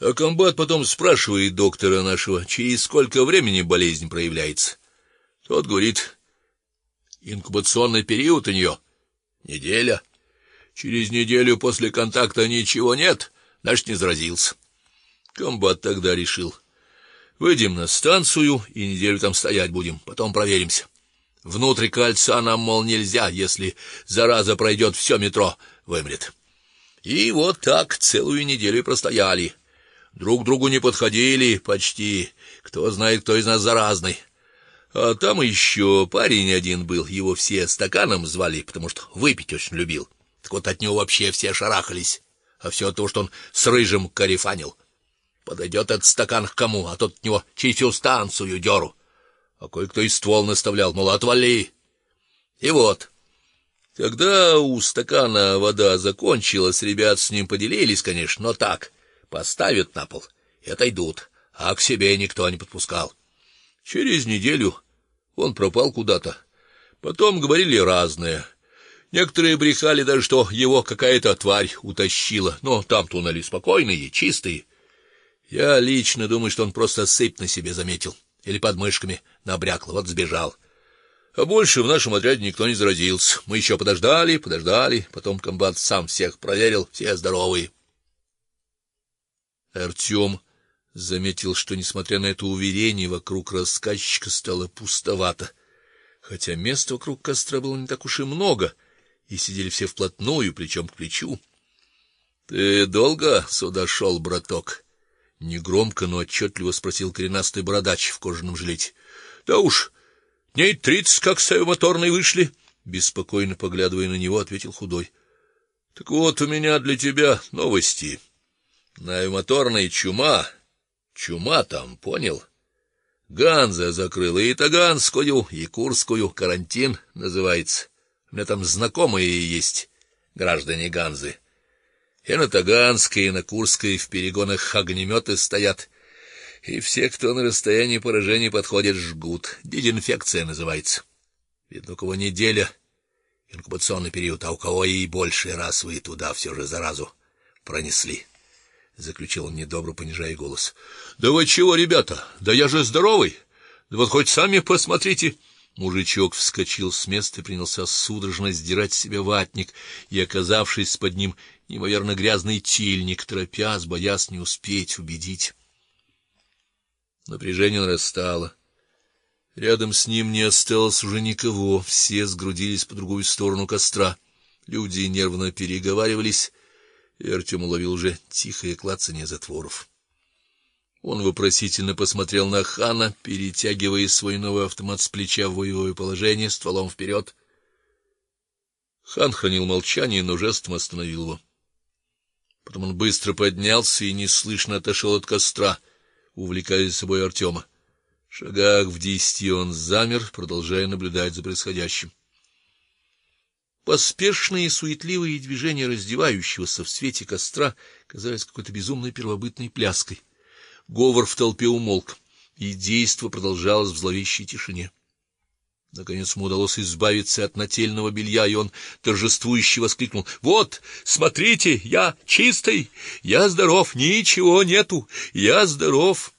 А комбат потом спрашивает доктора нашего, через сколько времени болезнь проявляется. Тот говорит: инкубационный период у нее неделя. Через неделю после контакта ничего нет, значит, не заразился. Комбат тогда решил: выйдем на станцию и неделю там стоять будем, потом проверимся. Внутрь кольца нам мол нельзя, если зараза пройдет все метро, вымрет. И вот так целую неделю простояли. Друг другу не подходили почти. Кто знает, кто из нас заразный. А там еще парень один был, его все стаканом звали, потому что выпить очень любил. Так вот от него вообще все шарахались, а все то, что он с рыжим карифанил. Подойдет этот стакан к кому, а тот от него через всю станцию дёру. А кое-кто и ствол наставлял, мол, отвали. И вот, когда у стакана вода закончилась, ребят с ним поделились, конечно, но так, поставят на пол и отойдут, а к себе никто не подпускал. Через неделю он пропал куда-то. Потом говорили разное. Некоторые брехали даже, что его какая-то тварь утащила, но там туннели спокойные, чистые. Я лично думаю, что он просто сыпь на себе заметил или под мышками набрякло, вот сбежал. А больше в нашем отряде никто не заразился. Мы еще подождали, подождали, потом комбат сам всех проверил, все здоровые. Артем заметил, что несмотря на это уверение, вокруг рассказчика стало пустовато, хотя места вокруг костра было не так уж и много, и сидели все вплотную, плечом к плечу. Ты долго сюда шел, браток? негромко, но отчетливо спросил коренастый бородач в кожаном жилете. Да уж, дней тридцать как с моторной вышли, беспокойно поглядывая на него, ответил худой. Так вот у меня для тебя новости. На моторной чума Чума там, понял? Ганза закрыла и Таганскую, и Курскую, карантин называется. У меня там знакомые есть, граждане Ганзы. И на Таганской, и на Курской в перегонах огнеметы стоят. И все, кто на расстоянии поражения подходит, жгут. Дезинфекция называется. Видно, у кого неделя инкубационный период, а у кого и больше раз вы туда все же заразу пронесли заключил он недобро, понижая голос. Да вы чего, ребята? Да я же здоровый. Да вот хоть сами посмотрите. Мужичок вскочил с места и принялся судорожно сдирать с себя ватник, и оказавшись под ним неимоверно грязный тильник, торопясь, боясь не успеть убедить. Напряжение нарастало. Рядом с ним не осталось уже никого, все сгрудились по другую сторону костра. Люди нервно переговаривались, и Артем уловил уже тихое клацание затворов. Он вопросительно посмотрел на Хана, перетягивая свой новый автомат с плеча в боевое положение стволом вперед. Хан хранил молчание, но жестом остановил его. Потом он быстро поднялся и неслышно отошел от костра, увлекая за собой Артема. В шагах в десяти он замер, продолжая наблюдать за происходящим. Поспешные суетливые движения раздевающегося в свете костра казались какой-то безумной первобытной пляской. Говор в толпе умолк, и действо продолжалось в зловещей тишине. Наконец ему удалось избавиться от нательного белья, и он торжествующе воскликнул: "Вот, смотрите, я чистый, я здоров, ничего нету, я здоров".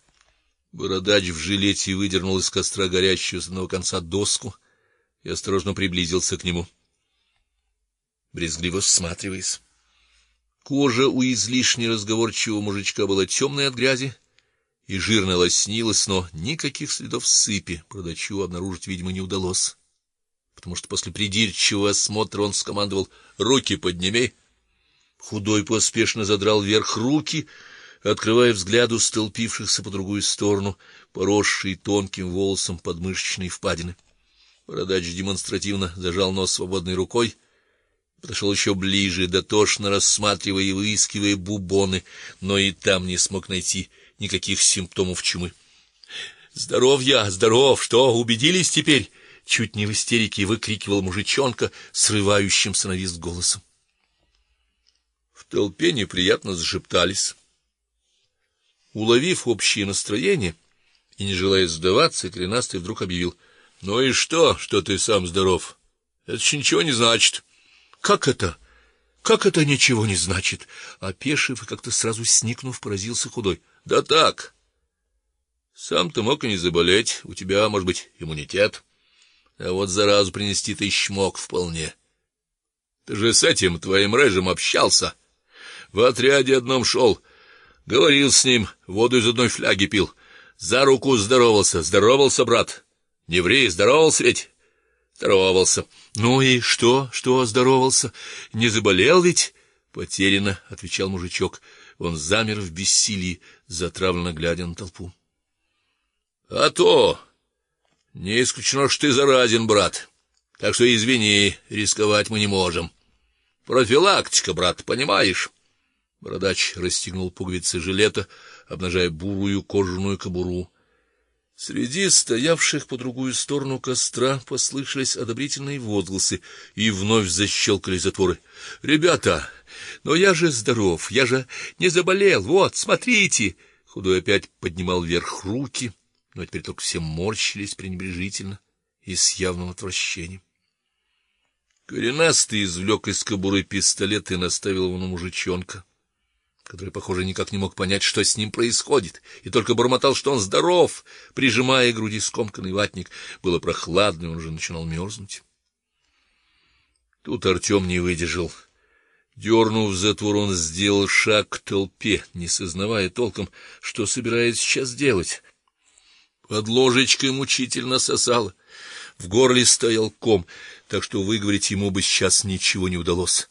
Бородач в жилете выдернул из костра горящую с одного конца доску и осторожно приблизился к нему брезгливо всматриваясь. Кожа у излишне разговорчивого мужичка была темной от грязи и жирно лоснилась, но никаких следов сыпи продачу обнаружить, видимо, не удалось, потому что после придирчивого осмотра он скомандовал: "Руки подними". Худой поспешно задрал вверх руки, открывая взгляду столпившихся по другую сторону, поросшие тонким волосом подмышечные впадины. Бородач демонстративно зажал нос свободной рукой подошел еще ближе, дотошно рассматривая и выискивая бубоны, но и там не смог найти никаких симптомов чумы. Здоров я, здоров, что, убедились теперь? чуть не в истерике выкрикивал мужичонка срывающимся на визг голосом. В толпе неприятно зашептались. Уловив общее настроение и не желая сдаваться, Кренастый вдруг объявил: "Ну и что, что ты сам здоров? Это ничего не значит. Как это? Как это ничего не значит? Опешив и как-то сразу сникнув, поразился худой. Да так. Сам ты мог и не заболеть, у тебя, может быть, иммунитет. А вот заразу принести ты мог вполне. Ты же с этим твоим рыжим общался. В отряде одном шел, говорил с ним, воду из одной фляги пил. За руку здоровался, здоровался, брат. Не ври, здоровался ведь. Здоровался. Ну и что? Что здоровался? Не заболел ведь? Потеряно, отвечал мужичок. Он замер в бессилии, затравленно глядя на толпу. А то не исключено, что ты заразен, брат. Так что извини, рисковать мы не можем. Профилактика, брат, понимаешь? Бородач расстегнул пуговицы жилета, обнажая бурую кожаную кобуру. Среди стоявших по другую сторону костра послышались одобрительные возгласы, и вновь защелкали затворы. Ребята, но я же здоров, я же не заболел. Вот, смотрите. Худой опять поднимал вверх руки, но теперь только все морщились пренебрежительно и с явным отвращением. Коренастый извлек из кобуры пистолет и наставил его на мужичонка который, похоже, никак не мог понять, что с ним происходит, и только бормотал, что он здоров, прижимая к груди скомканный ватник. Было прохладно, и он уже начинал мерзнуть. Тут Артем не выдержал. Дернув затвор, он сделал шаг к толпе, не сознавая толком, что собирается сейчас делать. Под ложечкой мучительно сосало, в горле стоял ком, так что выговорить ему бы сейчас ничего не удалось.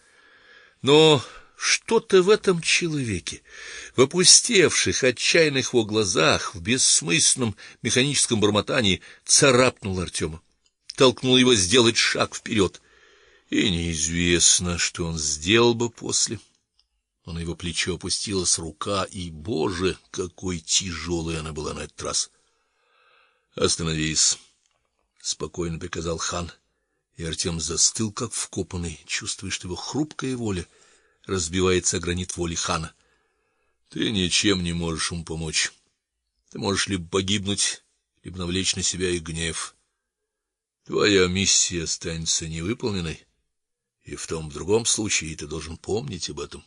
Но что-то в этом человеке, в опустевших, отчаянных его глазах, в бессмысленном механическом бормотании царапнуло Артема, толкнул его сделать шаг вперед. И неизвестно, что он сделал бы после. Но на его плечо опустилась рука, и, боже, какой тяжелой она была на этот раз. Остановись, спокойно приказал хан. И Артем застыл как вкопанный, чувствуя, что его хрупкая воля разбивается о гранит воли хана. Ты ничем не можешь ему помочь. Ты можешь либо погибнуть, либо навлечь на себя их гнев. Твоя миссия останется невыполненной, и в том в другом случае ты должен помнить об этом.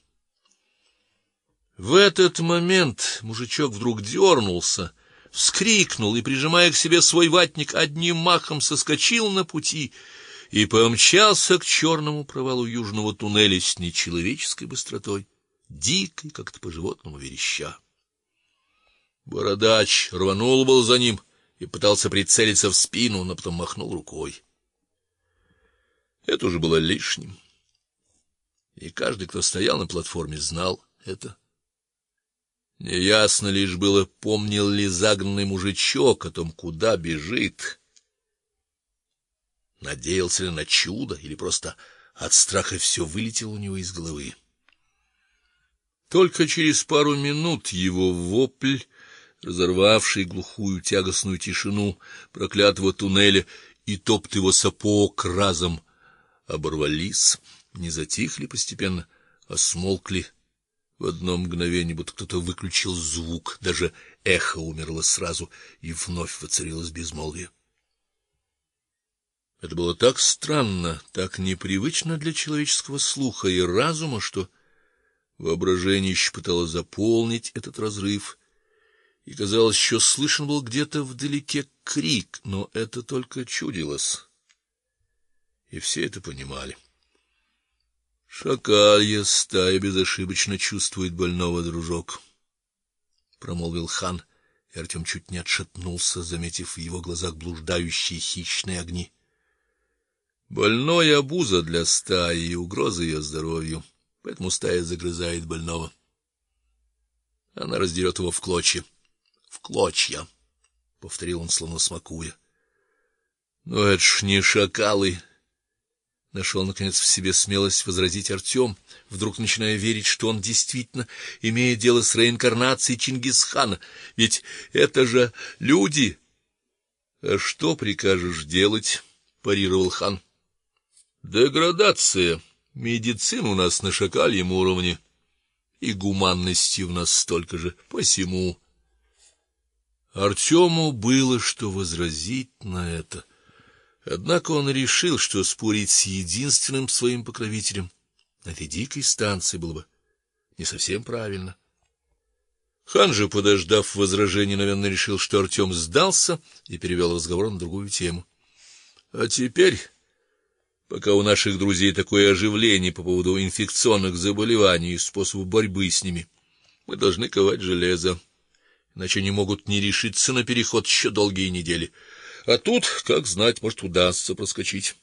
В этот момент мужичок вдруг дернулся, вскрикнул и прижимая к себе свой ватник, одним махом соскочил на пути и помчался к черному провалу южного туннеля с нечеловеческой быстротой, дикой, как-то по-животному вереща. Бородач рванул был за ним и пытался прицелиться в спину, но потом махнул рукой. Это уже было лишним. И каждый, кто стоял на платформе, знал это. Неясно лишь было, помнил ли загнанный мужичок о том, куда бежит Надеялся ли на чудо или просто от страха все вылетело у него из головы? Только через пару минут его вопль, разорвавший глухую тягостную тишину проклятого туннеля, и топот его сапог разом оборвались, не затихли постепенно, а смолкли в одно мгновение, будто кто-то выключил звук, даже эхо умерло сразу, и вновь воцарилось безмолвие. Это было так странно, так непривычно для человеческого слуха и разума, что воображение еще пыталось заполнить этот разрыв, и казалось, еще слышен был где-то вдалеке крик, но это только чудилось. И все это понимали. Шакалья стая безошибочно чувствует больного, дружок, промолвил хан, и Артем чуть не отшатнулся, заметив в его глазах блуждающие хищные огни. Больной обуза для стаи и угроза ее здоровью, поэтому стая загрызает больного. Она раздерет его в клочья. В клочья, повторил он словно смакуя. Но это ж не шакалы. Нашел наконец в себе смелость возразить Артем, вдруг начиная верить, что он действительно имеет дело с реинкарнацией Чингисхана, ведь это же люди. А что прикажешь делать? парировал хан. Деградация. Медицина у нас на шакальем уровне, и гуманности у нас столько же. Посему Артему было что возразить на это. Однако он решил, что спорить с единственным своим покровителем на этой дикой станции было бы не совсем правильно. Хан же, подождав возражений, наверное, решил, что Артем сдался и перевел разговор на другую тему. А теперь, пока у наших друзей такое оживление по поводу инфекционных заболеваний и способов борьбы с ними, мы должны ковать железо, иначе они могут не решиться на переход еще долгие недели. А тут, как знать, может удастся проскочить.